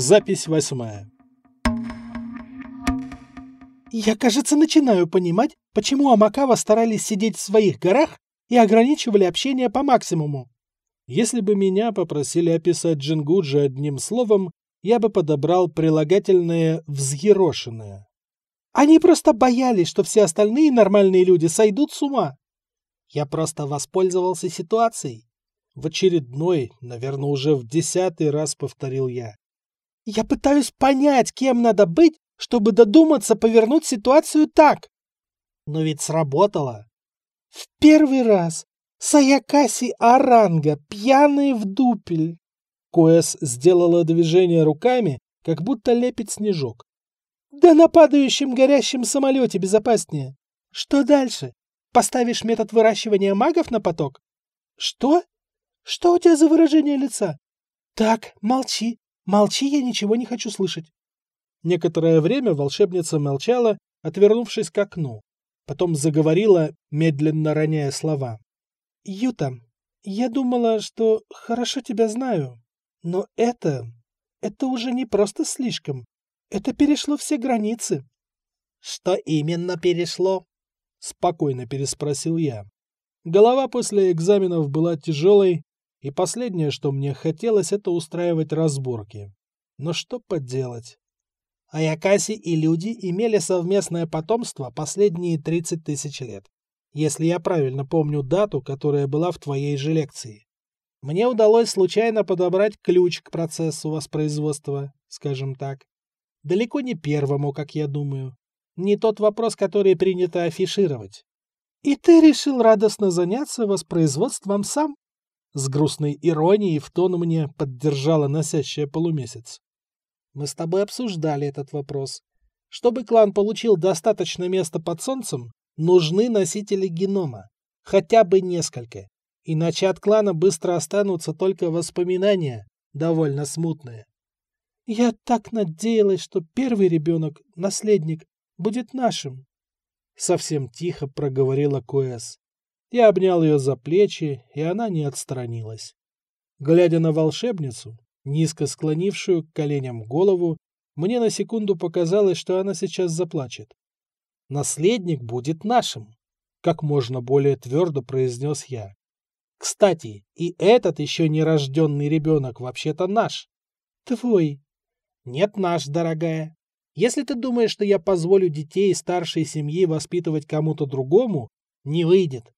Запись восьмая. Я, кажется, начинаю понимать, почему Амакава старались сидеть в своих горах и ограничивали общение по максимуму. Если бы меня попросили описать Джингуджи одним словом, я бы подобрал прилагательное «взъерошенное». Они просто боялись, что все остальные нормальные люди сойдут с ума. Я просто воспользовался ситуацией. В очередной, наверное, уже в десятый раз повторил я. Я пытаюсь понять, кем надо быть, чтобы додуматься повернуть ситуацию так. Но ведь сработало. В первый раз Саякаси Аранга, пьяный в дупель. Коэс сделала движение руками, как будто лепит снежок. Да на падающем горящем самолете безопаснее. Что дальше? Поставишь метод выращивания магов на поток? Что? Что у тебя за выражение лица? Так, молчи. Молчи, я ничего не хочу слышать. Некоторое время волшебница молчала, отвернувшись к окну. Потом заговорила, медленно роняя слова. «Юта, я думала, что хорошо тебя знаю, но это... это уже не просто слишком. Это перешло все границы». «Что именно перешло?» — спокойно переспросил я. Голова после экзаменов была тяжелой, и последнее, что мне хотелось, это устраивать разборки. Но что поделать? Аякаси и люди имели совместное потомство последние 30 тысяч лет, если я правильно помню дату, которая была в твоей же лекции. Мне удалось случайно подобрать ключ к процессу воспроизводства, скажем так. Далеко не первому, как я думаю. Не тот вопрос, который принято афишировать. «И ты решил радостно заняться воспроизводством сам?» С грустной иронией в тон мне поддержала носящая полумесяц. Мы с тобой обсуждали этот вопрос. Чтобы клан получил достаточно места под солнцем, нужны носители генома. Хотя бы несколько. Иначе от клана быстро останутся только воспоминания, довольно смутные. Я так надеялась, что первый ребенок, наследник, будет нашим. Совсем тихо проговорила Куэс. Я обнял ее за плечи, и она не отстранилась. Глядя на волшебницу, низко склонившую к коленям голову, мне на секунду показалось, что она сейчас заплачет. «Наследник будет нашим», — как можно более твердо произнес я. «Кстати, и этот еще нерожденный ребенок вообще-то наш». «Твой». «Нет, наш, дорогая. Если ты думаешь, что я позволю детей старшей семьи воспитывать кому-то другому, не выйдет.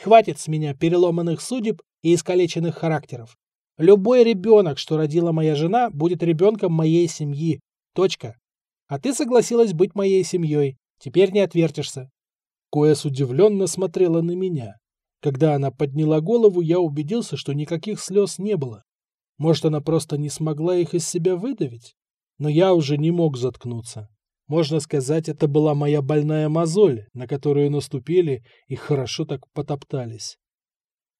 Хватит с меня переломанных судеб и искалеченных характеров. Любой ребенок, что родила моя жена, будет ребенком моей семьи. Точка. А ты согласилась быть моей семьей. Теперь не отвертишься. Коэс удивленно смотрела на меня. Когда она подняла голову, я убедился, что никаких слез не было. Может, она просто не смогла их из себя выдавить? Но я уже не мог заткнуться. Можно сказать, это была моя больная мозоль, на которую наступили и хорошо так потоптались.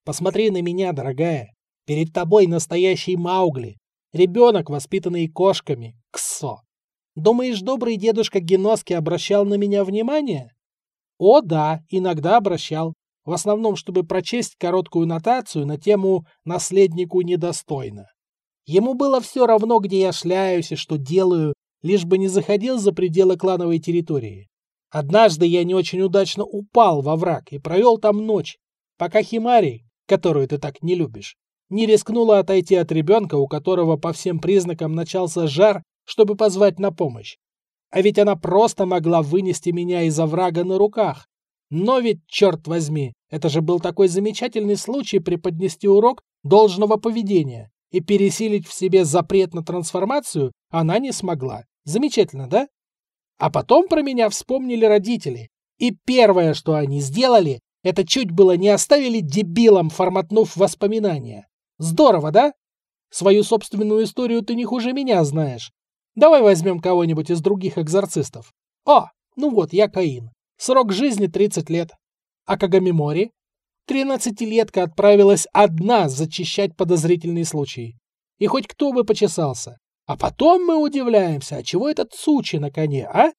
«Посмотри на меня, дорогая. Перед тобой настоящий Маугли. Ребенок, воспитанный кошками. Ксо. Думаешь, добрый дедушка Геноски обращал на меня внимание? О, да, иногда обращал. В основном, чтобы прочесть короткую нотацию на тему «наследнику недостойно». Ему было все равно, где я шляюсь и что делаю, лишь бы не заходил за пределы клановой территории. Однажды я не очень удачно упал во враг и провел там ночь, пока Химари, которую ты так не любишь, не рискнула отойти от ребенка, у которого по всем признакам начался жар, чтобы позвать на помощь. А ведь она просто могла вынести меня из оврага на руках. Но ведь, черт возьми, это же был такой замечательный случай преподнести урок должного поведения и пересилить в себе запрет на трансформацию она не смогла. Замечательно, да? А потом про меня вспомнили родители. И первое, что они сделали, это чуть было не оставили дебилом, форматнув воспоминания. Здорово, да? Свою собственную историю ты не хуже меня знаешь. Давай возьмем кого-нибудь из других экзорцистов. О, ну вот, я Каин. Срок жизни 30 лет. А Кагамимори? Тринадцатилетка отправилась одна зачищать подозрительный случай. И хоть кто бы почесался. А потом мы удивляемся, а чего этот Сучи на коне, а?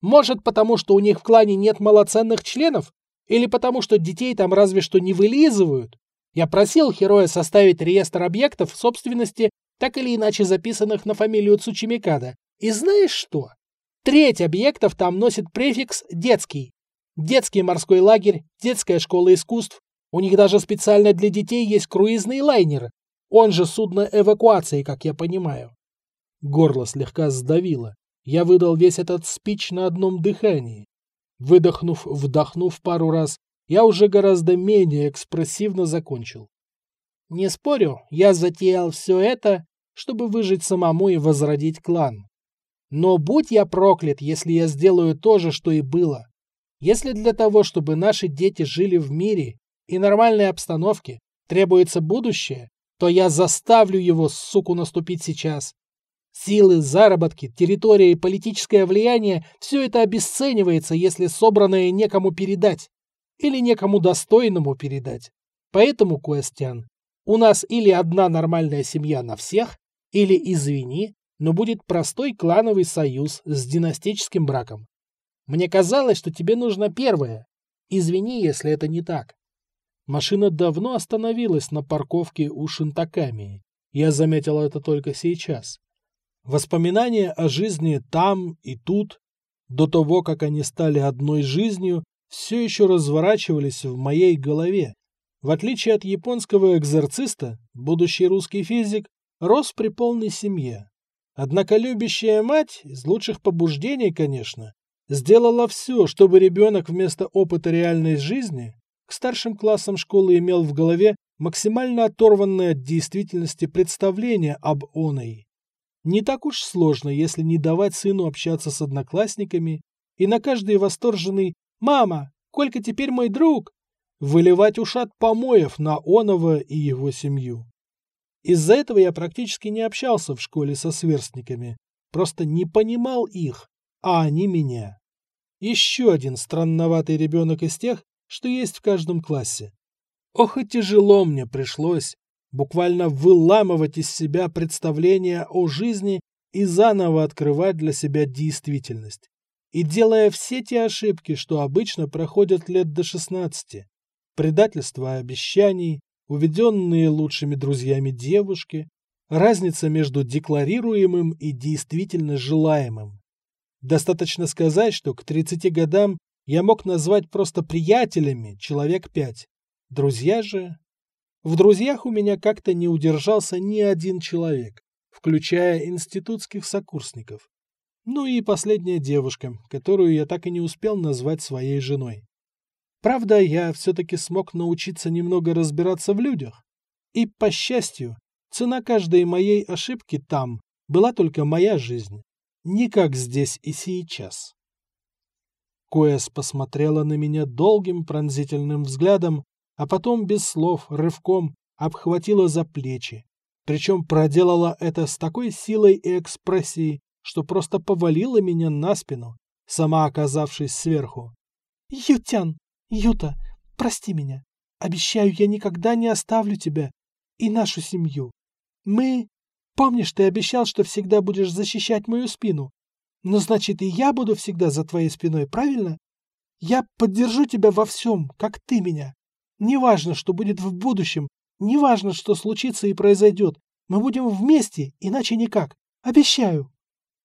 Может, потому что у них в клане нет малоценных членов? Или потому что детей там разве что не вылизывают? Я просил Хероя составить реестр объектов собственности так или иначе записанных на фамилию Цучимикада. И знаешь что? Треть объектов там носит префикс «детский». Детский морской лагерь, детская школа искусств. У них даже специально для детей есть круизный лайнер. Он же судно эвакуации, как я понимаю. Горло слегка сдавило. Я выдал весь этот спич на одном дыхании. Выдохнув, вдохнув пару раз, я уже гораздо менее экспрессивно закончил. Не спорю, я затеял все это, чтобы выжить самому и возродить клан. Но будь я проклят, если я сделаю то же, что и было. Если для того, чтобы наши дети жили в мире и нормальной обстановке, требуется будущее, то я заставлю его, суку, наступить сейчас. Силы, заработки, территория и политическое влияние – все это обесценивается, если собранное некому передать. Или некому достойному передать. Поэтому, Куэстян, у нас или одна нормальная семья на всех, или, извини, но будет простой клановый союз с династическим браком. Мне казалось, что тебе нужно первое. Извини, если это не так. Машина давно остановилась на парковке у Шинтакамии. Я заметил это только сейчас. Воспоминания о жизни там и тут, до того, как они стали одной жизнью, все еще разворачивались в моей голове. В отличие от японского экзорциста, будущий русский физик рос при полной семье. Однако любящая мать, из лучших побуждений, конечно, сделала все, чтобы ребенок вместо опыта реальной жизни к старшим классам школы имел в голове максимально оторванное от действительности представление об оной. Не так уж сложно, если не давать сыну общаться с одноклассниками и на каждый восторженный «Мама, Колька теперь мой друг!» выливать ушат помоев на Онова и его семью. Из-за этого я практически не общался в школе со сверстниками, просто не понимал их, а они меня. Еще один странноватый ребенок из тех, что есть в каждом классе. Ох и тяжело мне пришлось буквально выламывать из себя представления о жизни и заново открывать для себя действительность. И делая все те ошибки, что обычно проходят лет до 16. Предательство обещаний, уведенные лучшими друзьями девушки, разница между декларируемым и действительно желаемым. Достаточно сказать, что к 30 годам я мог назвать просто приятелями человек пять. Друзья же... В друзьях у меня как-то не удержался ни один человек, включая институтских сокурсников. Ну и последняя девушка, которую я так и не успел назвать своей женой. Правда, я все-таки смог научиться немного разбираться в людях. И, по счастью, цена каждой моей ошибки там была только моя жизнь. Не как здесь и сейчас. Коэс посмотрела на меня долгим пронзительным взглядом, а потом без слов, рывком, обхватила за плечи. Причем проделала это с такой силой и экспрессией, что просто повалила меня на спину, сама оказавшись сверху. «Ютян, Юта, прости меня. Обещаю, я никогда не оставлю тебя и нашу семью. Мы... Помнишь, ты обещал, что всегда будешь защищать мою спину? Но значит, и я буду всегда за твоей спиной, правильно? Я поддержу тебя во всем, как ты меня. Неважно, что будет в будущем, неважно, что случится и произойдет. Мы будем вместе, иначе никак. Обещаю.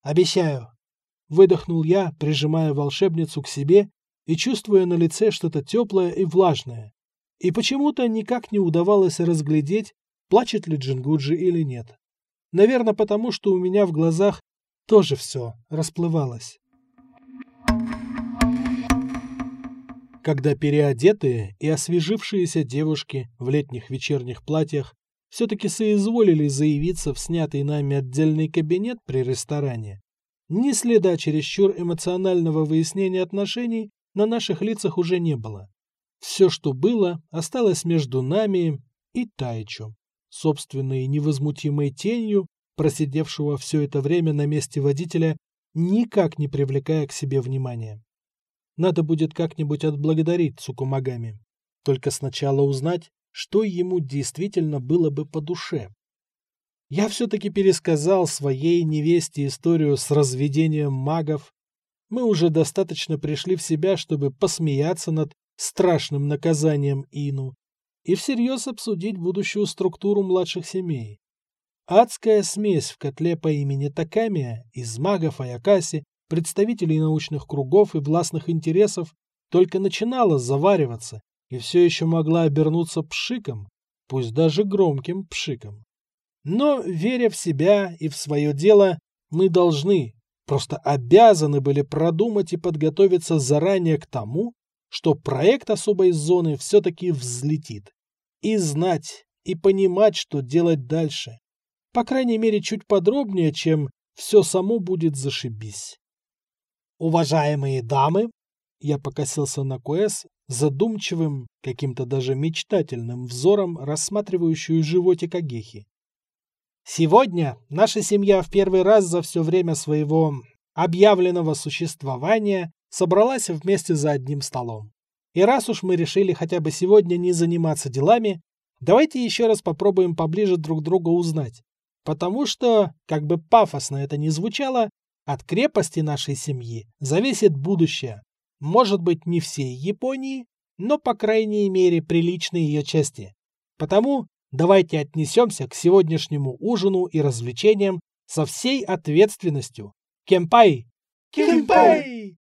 Обещаю. Выдохнул я, прижимая волшебницу к себе и чувствуя на лице что-то теплое и влажное. И почему-то никак не удавалось разглядеть, плачет ли Джингуджи или нет. Наверное, потому что у меня в глазах тоже все расплывалось. Когда переодетые и освежившиеся девушки в летних вечерних платьях все-таки соизволили заявиться в снятый нами отдельный кабинет при ресторане, ни следа чересчур эмоционального выяснения отношений на наших лицах уже не было. Все, что было, осталось между нами и Тайчу, собственной невозмутимой тенью, просидевшего все это время на месте водителя, никак не привлекая к себе внимания. Надо будет как-нибудь отблагодарить Цукумагами. Только сначала узнать, что ему действительно было бы по душе. Я все-таки пересказал своей невесте историю с разведением магов мы уже достаточно пришли в себя, чтобы посмеяться над страшным наказанием Ину и всерьез обсудить будущую структуру младших семей. Адская смесь в котле по имени Такамия из магов Аякаси, представителей научных кругов и властных интересов только начинала завариваться и все еще могла обернуться пшиком, пусть даже громким пшиком. Но, веря в себя и в свое дело, мы должны, просто обязаны были продумать и подготовиться заранее к тому, что проект особой зоны все-таки взлетит. И знать, и понимать, что делать дальше. По крайней мере, чуть подробнее, чем все само будет зашибись. Уважаемые дамы, я покосился на Куэс, задумчивым, каким-то даже мечтательным взором, рассматривающую животик Агехи. Сегодня наша семья в первый раз за все время своего объявленного существования собралась вместе за одним столом. И раз уж мы решили хотя бы сегодня не заниматься делами, давайте еще раз попробуем поближе друг друга узнать. Потому что, как бы пафосно это ни звучало, от крепости нашей семьи зависит будущее. Может быть, не всей Японии, но, по крайней мере, приличной ее части. Потому давайте отнесемся к сегодняшнему ужину и развлечениям со всей ответственностью. Кемпай! Кемпай!